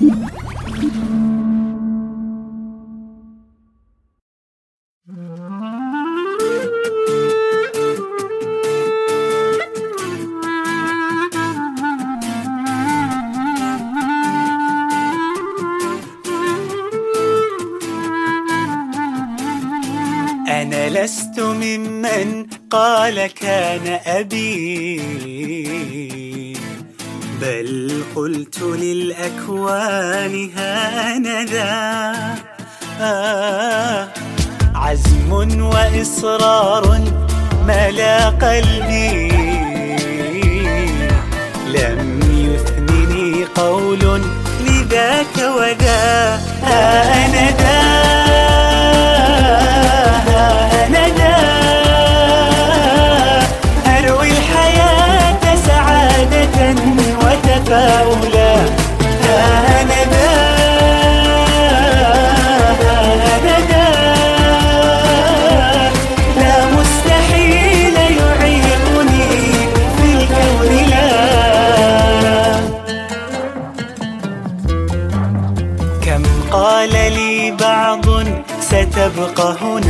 أنا لست ممن قال كان أبي. بل قلت للأكوان هانذا آه عزم وإصرار ملا قلبي. لم يثنني قول لذاك وذا أنا لا مستحيل يعيقني في الكون لا كم قال لي بعض ستبقى هنا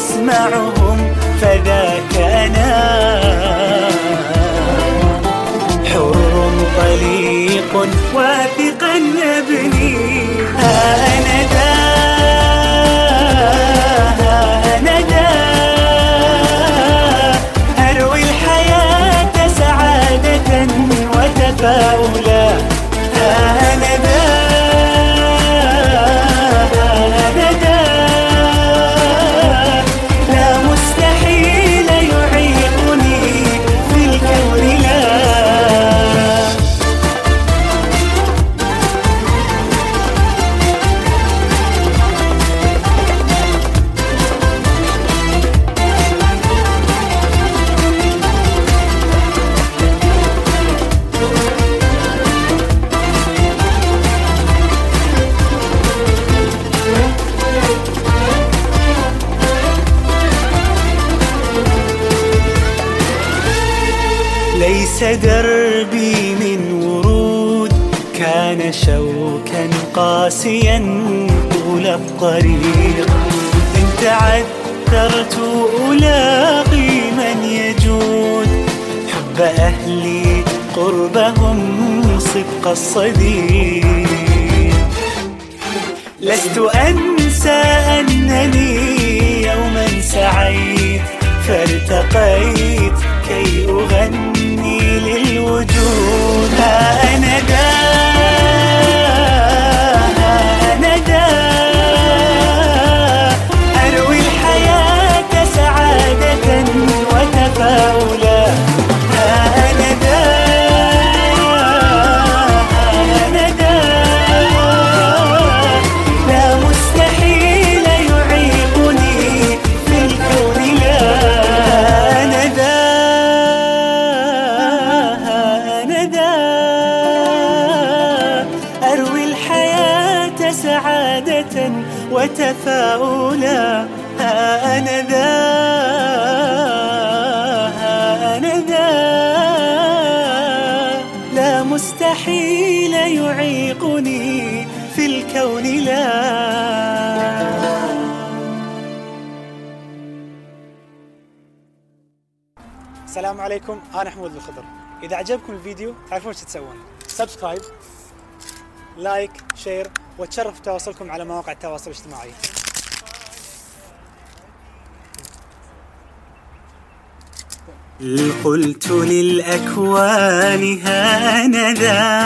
أسمعهم فذاك أنا حر طليق واثقا أبني أنا ذا أنا ذا أروي الحياة سعادة وتفاؤلا. أنا ذا ليس دربي من ورود. كان شوكا قاسيا طول الطريق. إن تعثرت ألاقي من يجود. حب أهلي قربهم صدق الصديق. لست أنسى أنني يوما سعيت فارتقيت كي أغني. that سعادة وتفاؤلا ها أنا ذا ها أنا ذا. لا مستحيل يعيقني في الكون لا. السلام عليكم أنا حمود الخضر. إذا عجبكم الفيديو تعرفون إيش تسوون. Subscribe. Like share وتشرف تواصلكم على مواقع التواصل الاجتماعي. قلت للأكوان هانذا